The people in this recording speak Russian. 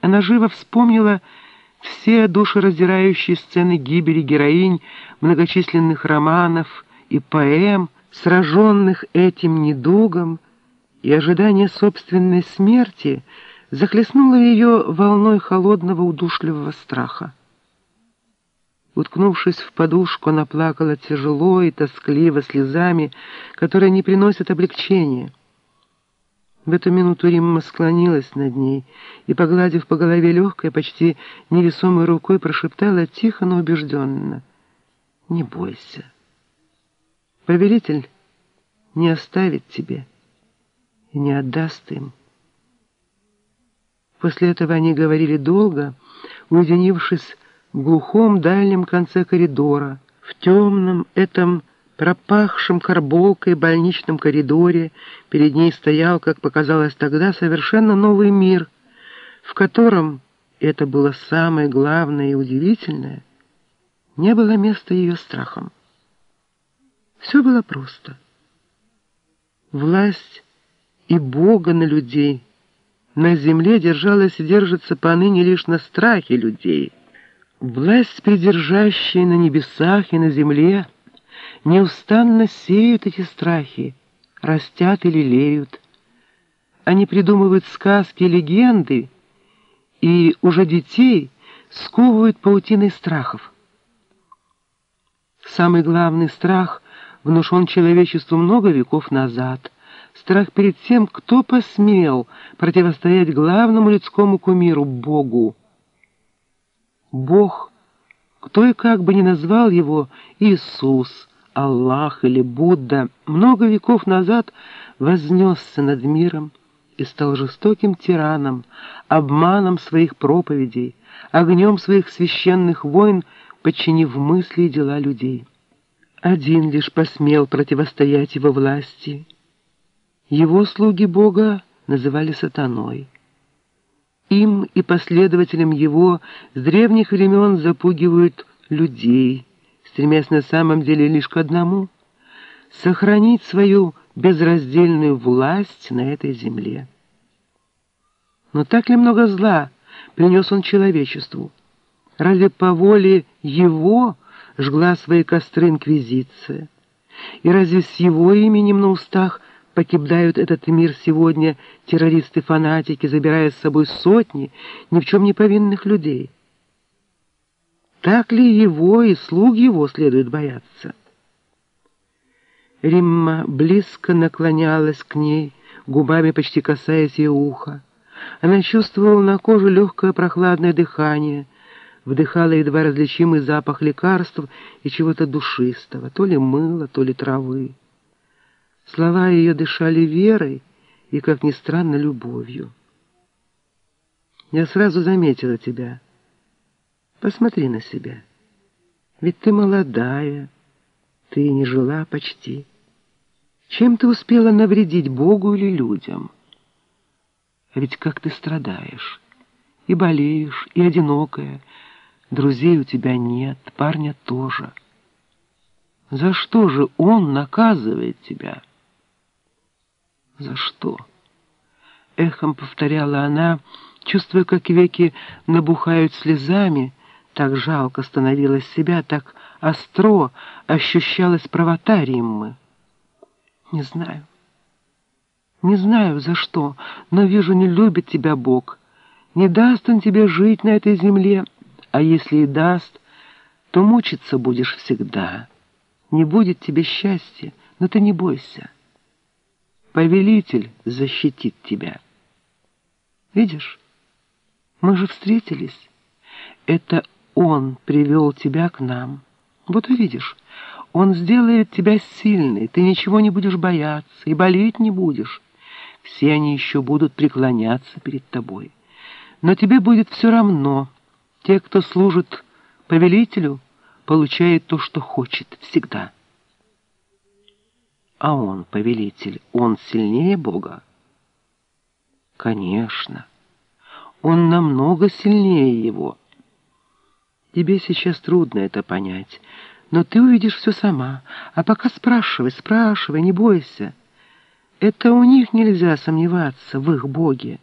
Она живо вспомнила все душераздирающие сцены гибели героинь многочисленных романов и поэм, сраженных этим недугом, и ожидание собственной смерти захлестнуло ее волной холодного удушливого страха. Уткнувшись в подушку, она плакала тяжело и тоскливо слезами, которые не приносят облегчения. В эту минуту Римма склонилась над ней и, погладив по голове легкой, почти невесомой рукой, прошептала тихо, но убежденно. «Не бойся. Повелитель не оставит тебе и не отдаст им». После этого они говорили долго, уединившись в глухом дальнем конце коридора, в темном этом пропахшем карболкой больничном коридоре перед ней стоял, как показалось тогда, совершенно новый мир, в котором, это было самое главное и удивительное, не было места ее страхам. Все было просто. Власть и Бога на людей на земле держалась и держится поныне лишь на страхе людей. Власть, придержащая на небесах и на земле — неустанно сеют эти страхи, растят и лелеют. Они придумывают сказки легенды, и уже детей сковывают паутиной страхов. Самый главный страх внушен человечеству много веков назад. Страх перед тем, кто посмел противостоять главному людскому кумиру — Богу. Бог, кто и как бы ни назвал его, Иисус — Аллах или Будда много веков назад вознесся над миром и стал жестоким тираном, обманом своих проповедей, огнем своих священных войн, подчинив мысли и дела людей. Один лишь посмел противостоять его власти. Его слуги Бога называли сатаной. Им и последователям его с древних времен запугивают людей – стремясь на самом деле лишь к одному — сохранить свою безраздельную власть на этой земле. Но так ли много зла принес он человечеству? Разве по воле его жгла свои костры инквизиция? И разве с его именем на устах покидают этот мир сегодня террористы-фанатики, забирая с собой сотни ни в чем не повинных людей? Так ли его и слуг его следует бояться? Римма близко наклонялась к ней, губами почти касаясь ее уха. Она чувствовала на коже легкое прохладное дыхание, вдыхала едва различимый запах лекарств и чего-то душистого, то ли мыла, то ли травы. Слова ее дышали верой и, как ни странно, любовью. «Я сразу заметила тебя», Посмотри на себя. Ведь ты молодая, ты не жила почти. Чем ты успела навредить Богу или людям? А ведь как ты страдаешь, и болеешь, и одинокая, друзей у тебя нет, парня тоже. За что же он наказывает тебя? За что? Эхом повторяла она, чувствуя, как веки набухают слезами, так жалко становилось себя, так остро ощущалась правота Риммы. Не знаю. Не знаю, за что, но вижу, не любит тебя Бог. Не даст Он тебе жить на этой земле, а если и даст, то мучиться будешь всегда. Не будет тебе счастья, но ты не бойся. Повелитель защитит тебя. Видишь, мы же встретились. Это он привел тебя к нам. Вот увидишь, Он сделает тебя сильной, ты ничего не будешь бояться и болеть не будешь. Все они еще будут преклоняться перед тобой. Но тебе будет все равно. Те, кто служит повелителю, получают то, что хочет, всегда. А он, повелитель, он сильнее Бога? Конечно. Он намного сильнее его. Тебе сейчас трудно это понять, но ты увидишь все сама. А пока спрашивай, спрашивай, не бойся. Это у них нельзя сомневаться в их Боге.